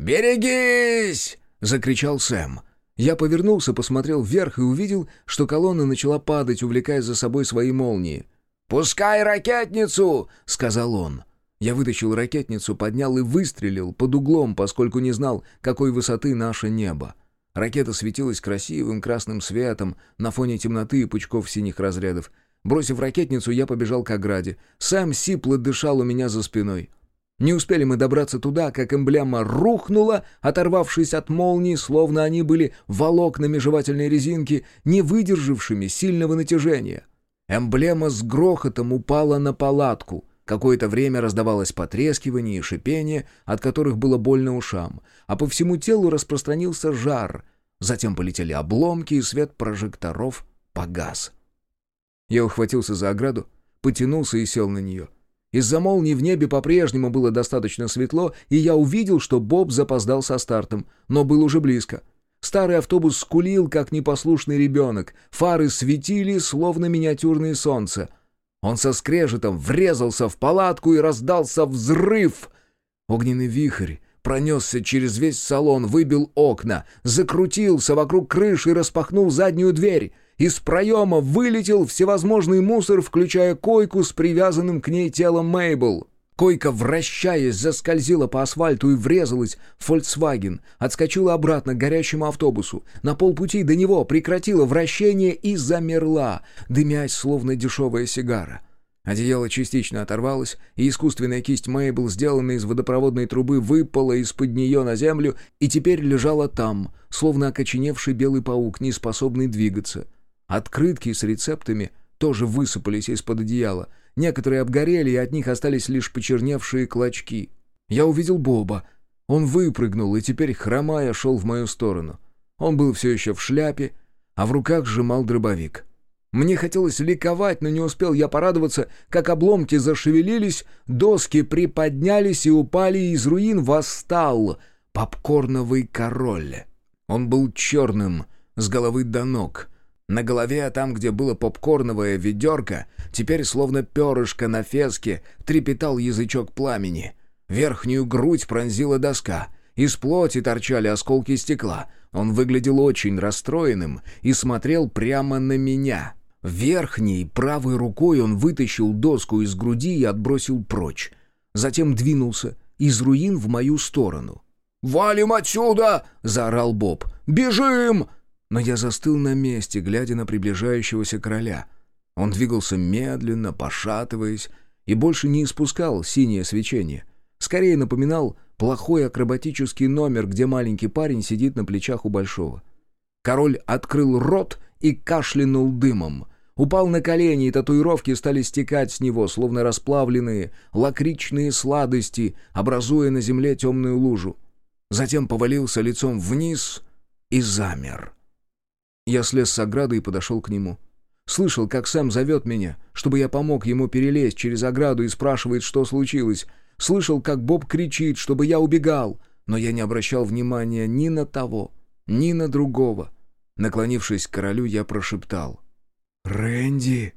«Берегись!» — закричал Сэм. Я повернулся, посмотрел вверх и увидел, что колонна начала падать, увлекая за собой свои молнии. «Пускай ракетницу!» — сказал он. Я вытащил ракетницу, поднял и выстрелил под углом, поскольку не знал, какой высоты наше небо. Ракета светилась красивым красным светом на фоне темноты и пучков синих разрядов. Бросив ракетницу, я побежал к ограде. Сам сипло дышал у меня за спиной. Не успели мы добраться туда, как эмблема рухнула, оторвавшись от молнии, словно они были волокнами жевательной резинки, не выдержавшими сильного натяжения. Эмблема с грохотом упала на палатку. Какое-то время раздавалось потрескивание и шипение, от которых было больно ушам, а по всему телу распространился жар. Затем полетели обломки, и свет прожекторов погас. Я ухватился за ограду, потянулся и сел на нее. Из-за молнии в небе по-прежнему было достаточно светло, и я увидел, что Боб запоздал со стартом, но был уже близко. Старый автобус скулил, как непослушный ребенок, фары светили, словно миниатюрные солнца. Он со скрежетом врезался в палатку и раздался взрыв. Огненный вихрь пронесся через весь салон, выбил окна, закрутился вокруг крыши и распахнул заднюю дверь. Из проема вылетел всевозможный мусор, включая койку с привязанным к ней телом Мейбл. Койка, вращаясь, заскользила по асфальту и врезалась в «Фольксваген», отскочила обратно к горящему автобусу. На полпути до него прекратила вращение и замерла, дымясь, словно дешевая сигара. Одеяло частично оторвалось, и искусственная кисть Мейбл, сделанная из водопроводной трубы, выпала из-под нее на землю и теперь лежала там, словно окоченевший белый паук, не способный двигаться. Открытки с рецептами тоже высыпались из-под одеяла. Некоторые обгорели, и от них остались лишь почерневшие клочки. Я увидел Боба. Он выпрыгнул и теперь, хромая, шел в мою сторону. Он был все еще в шляпе, а в руках сжимал дробовик. Мне хотелось ликовать, но не успел я порадоваться, как обломки зашевелились, доски приподнялись и упали, и из руин восстал попкорновый король. Он был черным, с головы до ног — на голове, там, где было попкорновое ведерко, теперь словно перышко на феске, трепетал язычок пламени. Верхнюю грудь пронзила доска. Из плоти торчали осколки стекла. Он выглядел очень расстроенным и смотрел прямо на меня. Верхней правой рукой он вытащил доску из груди и отбросил прочь. Затем двинулся из руин в мою сторону. «Валим отсюда!» — заорал Боб. «Бежим!» Но я застыл на месте, глядя на приближающегося короля. Он двигался медленно, пошатываясь, и больше не испускал синее свечение. Скорее напоминал плохой акробатический номер, где маленький парень сидит на плечах у большого. Король открыл рот и кашлянул дымом. Упал на колени, и татуировки стали стекать с него, словно расплавленные лакричные сладости, образуя на земле темную лужу. Затем повалился лицом вниз и замер. Я слез с ограды и подошел к нему. Слышал, как Сэм зовет меня, чтобы я помог ему перелезть через ограду и спрашивает, что случилось. Слышал, как Боб кричит, чтобы я убегал, но я не обращал внимания ни на того, ни на другого. Наклонившись к королю, я прошептал. «Рэнди!»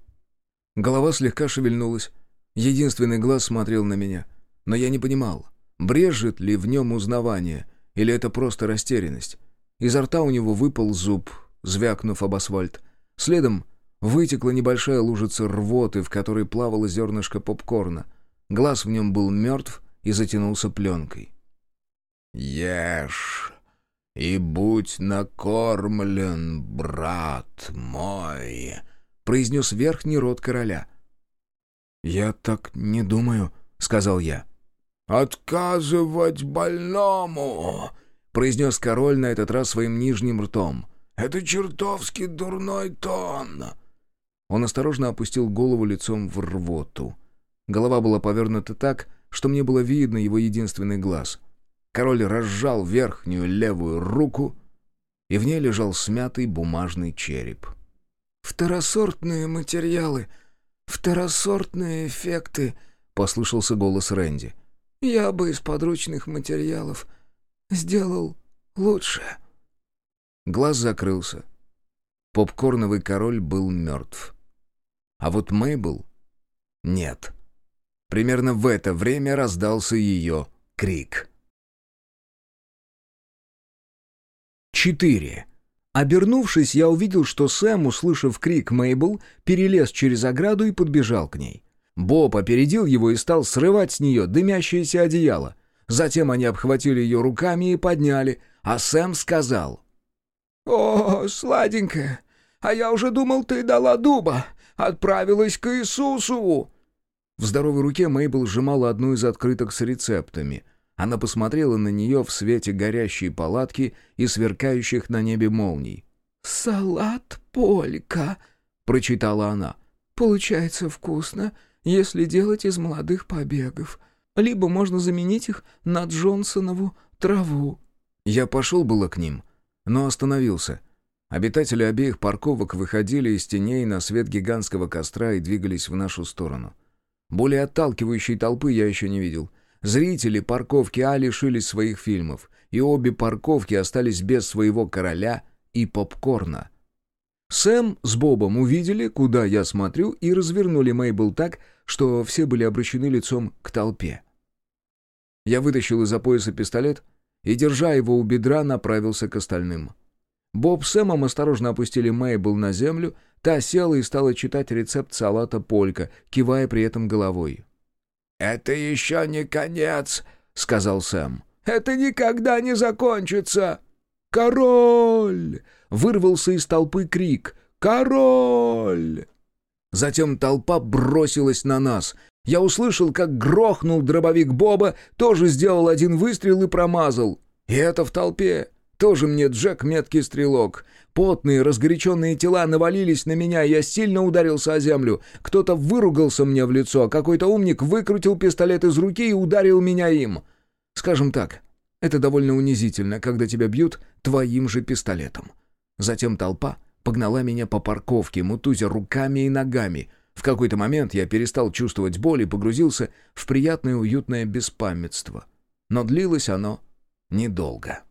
Голова слегка шевельнулась. Единственный глаз смотрел на меня. Но я не понимал, брежет ли в нем узнавание, или это просто растерянность. Изо рта у него выпал зуб, звякнув об асфальт. Следом вытекла небольшая лужица рвоты, в которой плавало зернышко попкорна. Глаз в нем был мертв и затянулся пленкой. «Ешь и будь накормлен, брат мой», — произнес верхний род короля. «Я так не думаю», — сказал я. «Отказывать больному!» — произнес король на этот раз своим нижним ртом. «Это чертовски дурной тон!» Он осторожно опустил голову лицом в рвоту. Голова была повернута так, что мне было видно его единственный глаз. Король разжал верхнюю левую руку, и в ней лежал смятый бумажный череп. «Второсортные материалы, второсортные эффекты», — послышался голос Рэнди. Я бы из подручных материалов сделал лучше». Глаз закрылся. Попкорновый король был мертв. А вот Мейбл — нет. Примерно в это время раздался ее крик. Четыре. Обернувшись, я увидел, что Сэм, услышав крик Мейбл, перелез через ограду и подбежал к ней. Боб опередил его и стал срывать с нее дымящееся одеяло. Затем они обхватили ее руками и подняли, а Сэм сказал. «О, сладенькая, а я уже думал, ты дала дуба, отправилась к Иисусу!» В здоровой руке Мейбл сжимала одну из открыток с рецептами. Она посмотрела на нее в свете горящей палатки и сверкающих на небе молний. «Салат полька», — прочитала она. «Получается вкусно если делать из молодых побегов. Либо можно заменить их на Джонсонову траву». Я пошел было к ним, но остановился. Обитатели обеих парковок выходили из теней на свет гигантского костра и двигались в нашу сторону. Более отталкивающей толпы я еще не видел. Зрители парковки А лишились своих фильмов, и обе парковки остались без своего короля и попкорна. Сэм с Бобом увидели, куда я смотрю, и развернули Мейбл так, что все были обращены лицом к толпе. Я вытащил из-за пояса пистолет и, держа его у бедра, направился к остальным. Боб с Сэмом осторожно опустили Мейбл на землю, та села и стала читать рецепт салата полька, кивая при этом головой. «Это еще не конец», — сказал Сэм. «Это никогда не закончится!» «Король!» — вырвался из толпы крик. «Король!» Затем толпа бросилась на нас. Я услышал, как грохнул дробовик Боба, тоже сделал один выстрел и промазал. И это в толпе. Тоже мне Джек меткий стрелок. Потные, разгоряченные тела навалились на меня, я сильно ударился о землю. Кто-то выругался мне в лицо, а какой-то умник выкрутил пистолет из руки и ударил меня им. Скажем так, это довольно унизительно, когда тебя бьют твоим же пистолетом. Затем толпа погнала меня по парковке, мутузя руками и ногами. В какой-то момент я перестал чувствовать боль и погрузился в приятное уютное беспамятство. Но длилось оно недолго.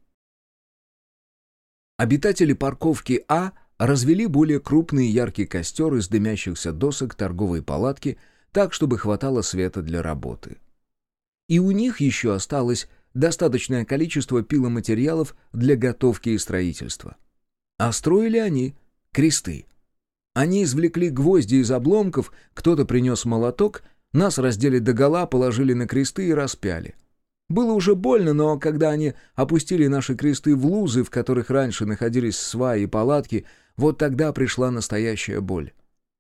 Обитатели парковки А развели более крупный яркий костер из дымящихся досок торговой палатки, так, чтобы хватало света для работы. И у них еще осталось достаточное количество пиломатериалов для готовки и строительства. А строили они кресты. Они извлекли гвозди из обломков, кто-то принес молоток, нас раздели догола, положили на кресты и распяли. Было уже больно, но когда они опустили наши кресты в лузы, в которых раньше находились сваи и палатки, вот тогда пришла настоящая боль.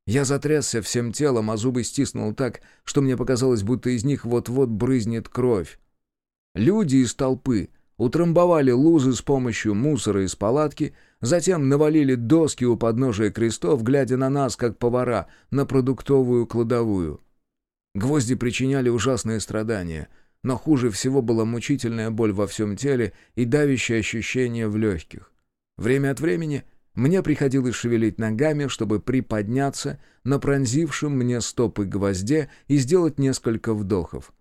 Я затрясся всем телом, а зубы стиснул так, что мне показалось, будто из них вот-вот брызнет кровь. Люди из толпы утрамбовали лузы с помощью мусора из палатки, затем навалили доски у подножия крестов, глядя на нас, как повара, на продуктовую кладовую. Гвозди причиняли ужасные страдания, но хуже всего была мучительная боль во всем теле и давящее ощущение в легких. Время от времени мне приходилось шевелить ногами, чтобы приподняться на пронзившем мне стопы гвозде и сделать несколько вдохов.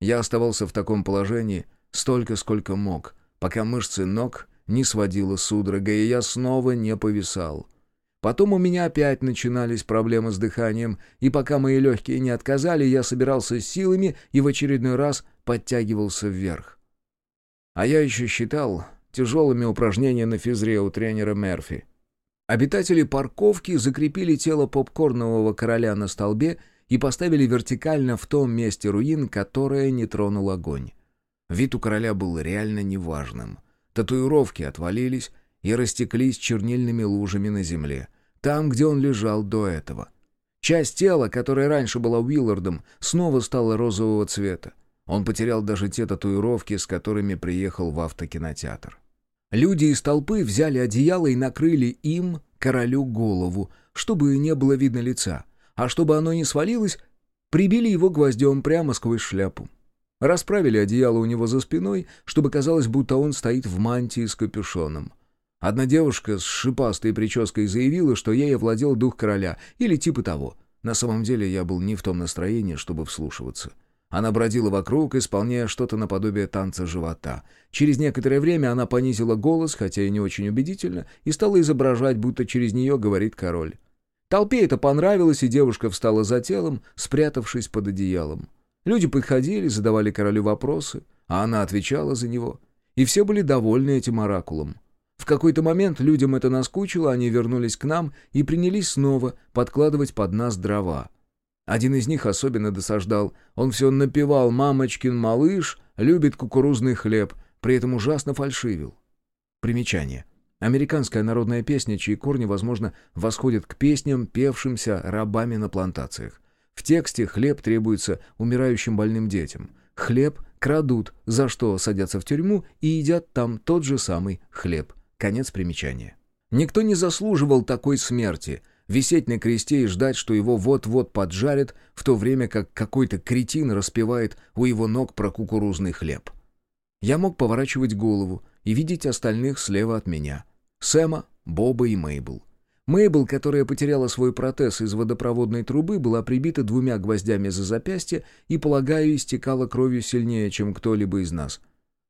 Я оставался в таком положении столько, сколько мог, пока мышцы ног не сводила судорога, и я снова не повисал. Потом у меня опять начинались проблемы с дыханием, и пока мои легкие не отказали, я собирался силами и в очередной раз подтягивался вверх. А я еще считал тяжелыми упражнения на физре у тренера Мерфи. Обитатели парковки закрепили тело попкорнового короля на столбе и поставили вертикально в том месте руин, которое не тронул огонь. Вид у короля был реально неважным. Татуировки отвалились и растеклись чернильными лужами на земле, там, где он лежал до этого. Часть тела, которая раньше была Уиллардом, снова стала розового цвета. Он потерял даже те татуировки, с которыми приехал в автокинотеатр. Люди из толпы взяли одеяло и накрыли им, королю, голову, чтобы не было видно лица, а чтобы оно не свалилось, прибили его гвоздем прямо сквозь шляпу. Расправили одеяло у него за спиной, чтобы казалось, будто он стоит в мантии с капюшоном. Одна девушка с шипастой прической заявила, что ей овладел дух короля, или типа того. На самом деле я был не в том настроении, чтобы вслушиваться. Она бродила вокруг, исполняя что-то наподобие танца живота. Через некоторое время она понизила голос, хотя и не очень убедительно, и стала изображать, будто через нее говорит король. Толпе это понравилось, и девушка встала за телом, спрятавшись под одеялом. Люди подходили, задавали королю вопросы, а она отвечала за него. И все были довольны этим оракулом. В какой-то момент людям это наскучило, они вернулись к нам и принялись снова подкладывать под нас дрова. Один из них особенно досаждал. Он все напевал «Мамочкин малыш любит кукурузный хлеб», при этом ужасно фальшивил. Примечание. Американская народная песня, чьи корни, возможно, восходят к песням, певшимся рабами на плантациях. В тексте хлеб требуется умирающим больным детям. Хлеб крадут, за что садятся в тюрьму и едят там тот же самый хлеб. Конец примечания. Никто не заслуживал такой смерти. Висеть на кресте и ждать, что его вот-вот поджарят, в то время как какой-то кретин распевает у его ног про кукурузный хлеб. Я мог поворачивать голову и видеть остальных слева от меня. Сэма, Боба и Мейбл. Мейбл, которая потеряла свой протез из водопроводной трубы, была прибита двумя гвоздями за запястье и, полагаю, истекала кровью сильнее, чем кто-либо из нас.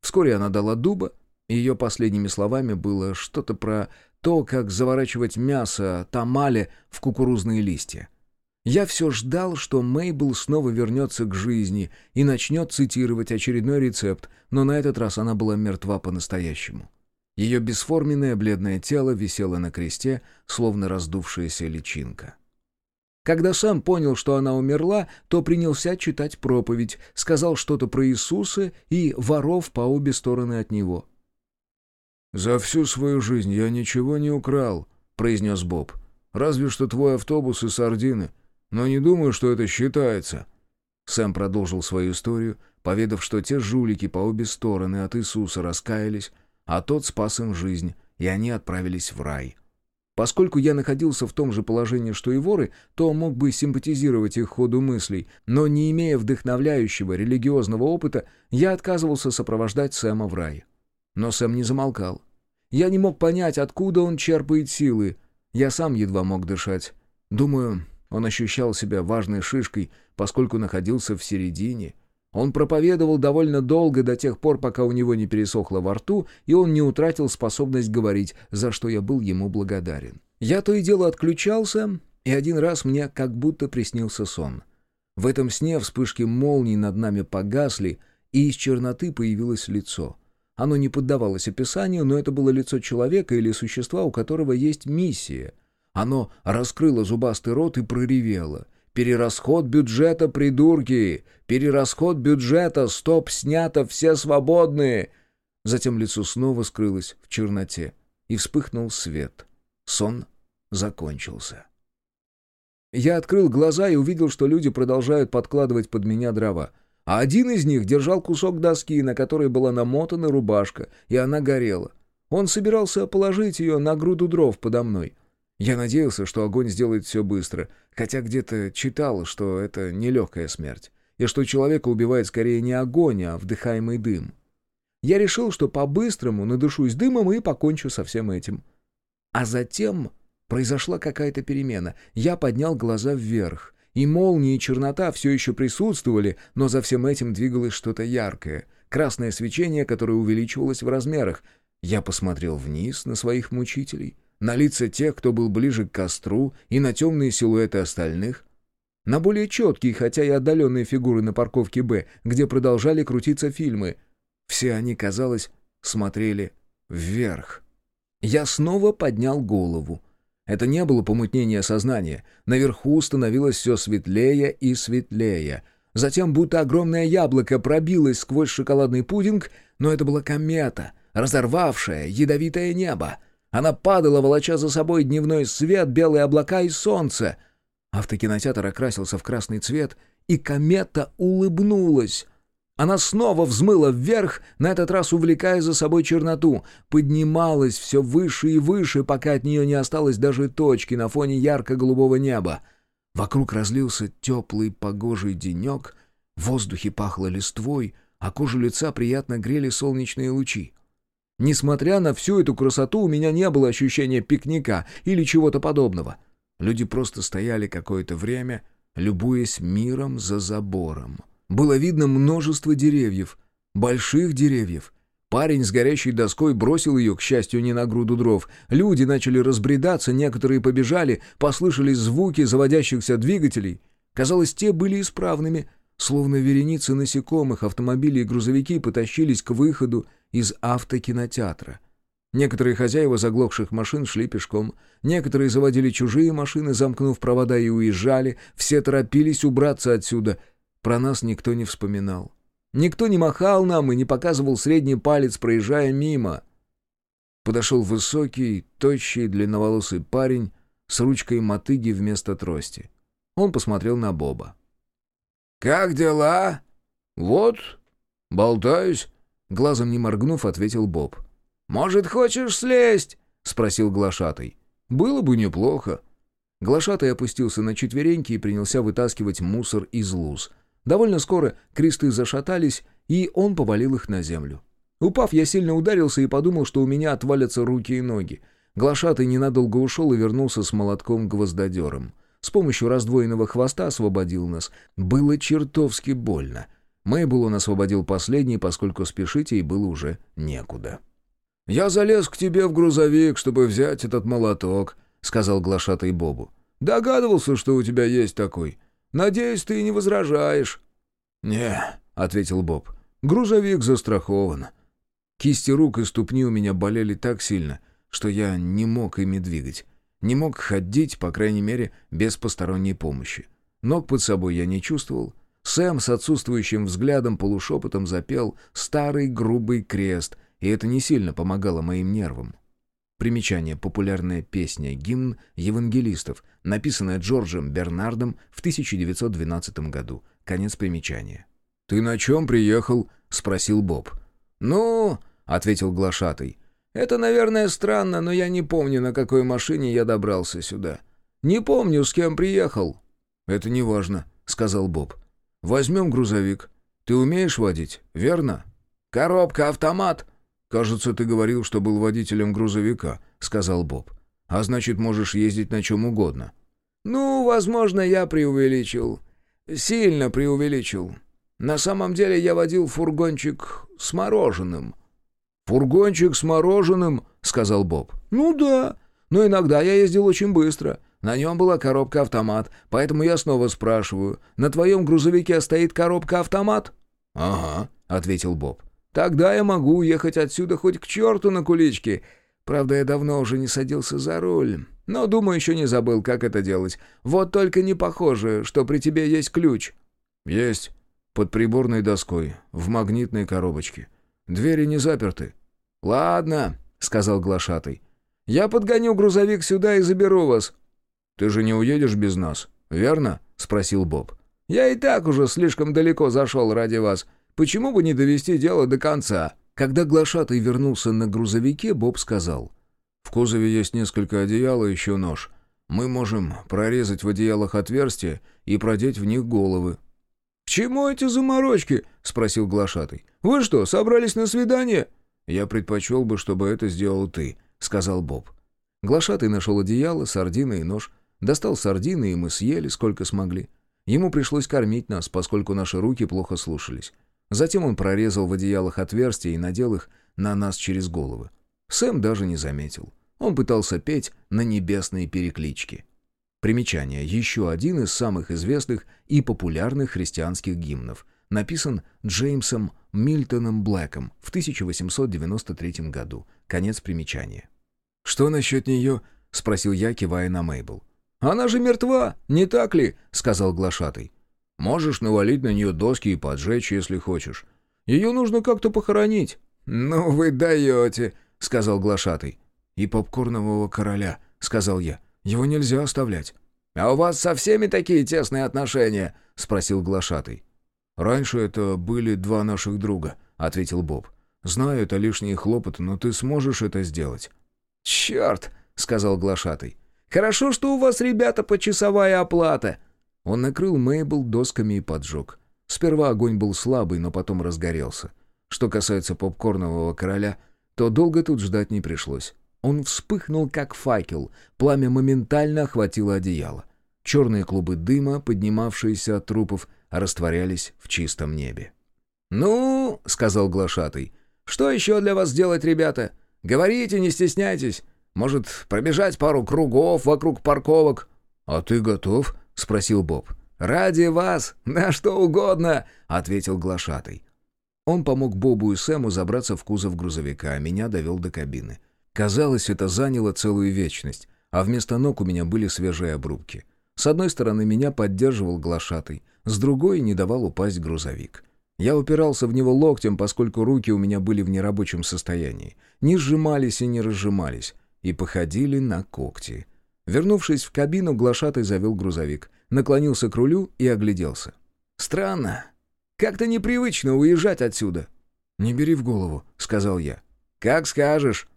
Вскоре она дала дуба, ее последними словами было что-то про то, как заворачивать мясо тамале в кукурузные листья. Я все ждал, что Мейбл снова вернется к жизни и начнет цитировать очередной рецепт, но на этот раз она была мертва по-настоящему. Ее бесформенное бледное тело висело на кресте, словно раздувшаяся личинка. Когда сам понял, что она умерла, то принялся читать проповедь, сказал что-то про Иисуса и воров по обе стороны от него. «За всю свою жизнь я ничего не украл», — произнес Боб. «Разве что твой автобус и сардины. Но не думаю, что это считается». Сэм продолжил свою историю, поведав, что те жулики по обе стороны от Иисуса раскаялись, а тот спас им жизнь, и они отправились в рай. Поскольку я находился в том же положении, что и воры, то мог бы симпатизировать их ходу мыслей, но не имея вдохновляющего религиозного опыта, я отказывался сопровождать Сэма в рай. Но Сэм не замолкал. Я не мог понять, откуда он черпает силы. Я сам едва мог дышать. Думаю, он ощущал себя важной шишкой, поскольку находился в середине. Он проповедовал довольно долго, до тех пор, пока у него не пересохло во рту, и он не утратил способность говорить, за что я был ему благодарен. Я то и дело отключался, и один раз мне как будто приснился сон. В этом сне вспышки молний над нами погасли, и из черноты появилось лицо. Оно не поддавалось описанию, но это было лицо человека или существа, у которого есть миссия. Оно раскрыло зубастый рот и проревело. «Перерасход бюджета, придурки! Перерасход бюджета! Стоп, снято, все свободные!» Затем лицо снова скрылось в черноте, и вспыхнул свет. Сон закончился. Я открыл глаза и увидел, что люди продолжают подкладывать под меня дрова а один из них держал кусок доски, на которой была намотана рубашка, и она горела. Он собирался положить ее на груду дров подо мной. Я надеялся, что огонь сделает все быстро, хотя где-то читал, что это нелегкая смерть, и что человека убивает скорее не огонь, а вдыхаемый дым. Я решил, что по-быстрому надышусь дымом и покончу со всем этим. А затем произошла какая-то перемена. Я поднял глаза вверх — и молнии, и чернота все еще присутствовали, но за всем этим двигалось что-то яркое. Красное свечение, которое увеличивалось в размерах. Я посмотрел вниз на своих мучителей, на лица тех, кто был ближе к костру, и на темные силуэты остальных. На более четкие, хотя и отдаленные фигуры на парковке «Б», где продолжали крутиться фильмы. Все они, казалось, смотрели вверх. Я снова поднял голову. Это не было помутнение сознания. Наверху становилось все светлее и светлее. Затем будто огромное яблоко пробилось сквозь шоколадный пудинг, но это была комета, разорвавшая ядовитое небо. Она падала, волоча за собой дневной свет, белые облака и солнце. Автокинотеатр окрасился в красный цвет, и комета улыбнулась. Она снова взмыла вверх, на этот раз увлекая за собой черноту, поднималась все выше и выше, пока от нее не осталось даже точки на фоне ярко-голубого неба. Вокруг разлился теплый погожий денек, в воздухе пахло листвой, а кожу лица приятно грели солнечные лучи. Несмотря на всю эту красоту, у меня не было ощущения пикника или чего-то подобного. Люди просто стояли какое-то время, любуясь миром за забором. Было видно множество деревьев, больших деревьев. Парень с горящей доской бросил ее, к счастью, не на груду дров. Люди начали разбредаться, некоторые побежали, послышались звуки заводящихся двигателей. Казалось, те были исправными. Словно вереницы насекомых, автомобили и грузовики потащились к выходу из автокинотеатра. Некоторые хозяева заглохших машин шли пешком, некоторые заводили чужие машины, замкнув провода и уезжали, все торопились убраться отсюда — про нас никто не вспоминал. Никто не махал нам и не показывал средний палец, проезжая мимо. Подошел высокий, тощий, длинноволосый парень с ручкой мотыги вместо трости. Он посмотрел на Боба. «Как дела?» «Вот, болтаюсь», — глазом не моргнув, ответил Боб. «Может, хочешь слезть?» — спросил глашатый. «Было бы неплохо». Глашатый опустился на четвереньки и принялся вытаскивать мусор из луз, Довольно скоро кресты зашатались, и он повалил их на землю. Упав, я сильно ударился и подумал, что у меня отвалятся руки и ноги. Глашатый ненадолго ушел и вернулся с молотком-гвоздодером. С помощью раздвоенного хвоста освободил нас. Было чертовски больно. Мейбл он освободил последний, поскольку спешить ей было уже некуда. «Я залез к тебе в грузовик, чтобы взять этот молоток», — сказал глашатый Бобу. «Догадывался, что у тебя есть такой. Надеюсь, ты не возражаешь». «Не», — ответил Боб. «Грузовик застрахован». Кисти рук и ступни у меня болели так сильно, что я не мог ими двигать. Не мог ходить, по крайней мере, без посторонней помощи. Ног под собой я не чувствовал. Сэм с отсутствующим взглядом полушепотом запел «Старый грубый крест», и это не сильно помогало моим нервам. Примечание. Популярная песня «Гимн евангелистов», написанная Джорджем Бернардом в 1912 году. Конец примечания. «Ты на чем приехал?» — спросил Боб. «Ну...» — ответил глашатый. «Это, наверное, странно, но я не помню, на какой машине я добрался сюда. Не помню, с кем приехал». «Это не важно», — сказал Боб. «Возьмем грузовик. Ты умеешь водить, верно?» «Коробка-автомат», «Кажется, ты говорил, что был водителем грузовика», — сказал Боб. «А значит, можешь ездить на чем угодно». «Ну, возможно, я преувеличил. Сильно преувеличил. На самом деле я водил фургончик с мороженым». «Фургончик с мороженым?» — сказал Боб. «Ну да. Но иногда я ездил очень быстро. На нем была коробка-автомат, поэтому я снова спрашиваю, на твоем грузовике стоит коробка-автомат?» «Ага», — ответил Боб. Тогда я могу уехать отсюда хоть к черту на куличке. Правда, я давно уже не садился за руль. Но, думаю, еще не забыл, как это делать. Вот только не похоже, что при тебе есть ключ». «Есть. Под приборной доской, в магнитной коробочке. Двери не заперты». «Ладно», — сказал глашатый. «Я подгоню грузовик сюда и заберу вас». «Ты же не уедешь без нас, верно?» — спросил Боб. «Я и так уже слишком далеко зашел ради вас. Почему бы не довести дело до конца?» Когда глашатый вернулся на грузовике, Боб сказал. «В кузове есть несколько одеял и еще нож. Мы можем прорезать в одеялах отверстия и продеть в них головы». «К чему эти заморочки?» — спросил глашатый. «Вы что, собрались на свидание?» «Я предпочел бы, чтобы это сделал ты», — сказал Боб. Глашатый нашел одеяло, сардины и нож. Достал сардины, и мы съели, сколько смогли. Ему пришлось кормить нас, поскольку наши руки плохо слушались. Затем он прорезал в одеялах отверстия и надел их на нас через головы. Сэм даже не заметил. Он пытался петь на небесные переклички. Примечание. Еще один из самых известных и популярных христианских гимнов. Написан Джеймсом Мильтоном Блэком в 1893 году. Конец примечания. «Что насчет нее?» — спросил я, кивая на Мейбл. «Она же мертва, не так ли?» — сказал глашатый. «Можешь навалить на нее доски и поджечь, если хочешь. Ее нужно как-то похоронить». «Ну вы даете», — сказал глашатый. «И попкорнового короля», — сказал я. «Его нельзя оставлять». «А у вас со всеми такие тесные отношения?» — спросил глашатый. «Раньше это были два наших друга», — ответил Боб. «Знаю, это лишние хлопоты, но ты сможешь это сделать». «Черт!» — сказал глашатый. «Хорошо, что у вас, ребята, почасовая оплата». Он накрыл Мейбл досками и поджег. Сперва огонь был слабый, но потом разгорелся. Что касается попкорнового короля, то долго тут ждать не пришлось. Он вспыхнул, как факел, пламя моментально охватило одеяло. Черные клубы дыма, поднимавшиеся от трупов, растворялись в чистом небе. «Ну, — сказал глашатый, — что еще для вас сделать, ребята? Говорите, не стесняйтесь. Может, пробежать пару кругов вокруг парковок?» «А ты готов?» — спросил Боб. «Ради вас, на что угодно!» — ответил глашатый. Он помог Бобу и Сэму забраться в кузов грузовика, а меня довел до кабины. Казалось, это заняло целую вечность, а вместо ног у меня были свежие обрубки. С одной стороны меня поддерживал глашатый, с другой не давал упасть грузовик. Я упирался в него локтем, поскольку руки у меня были в нерабочем состоянии. Не сжимались и не разжимались, и походили на когти. Вернувшись в кабину, глашатый завел грузовик, наклонился к рулю и огляделся. «Странно. Как-то непривычно уезжать отсюда». «Не бери в голову», — сказал я. «Как скажешь».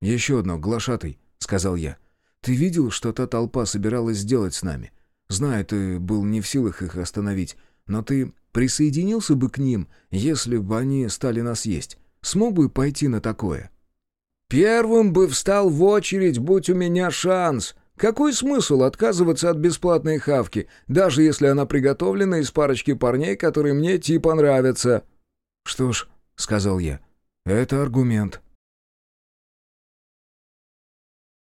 «Еще одно, глашатый», — сказал я. «Ты видел, что та толпа собиралась сделать с нами? Знаю, ты был не в силах их остановить, но ты присоединился бы к ним, если бы они стали нас есть? Смог бы пойти на такое?» «Первым бы встал в очередь, будь у меня шанс. Какой смысл отказываться от бесплатной хавки, даже если она приготовлена из парочки парней, которые мне типа нравятся?» «Что ж», — сказал я, — «это аргумент».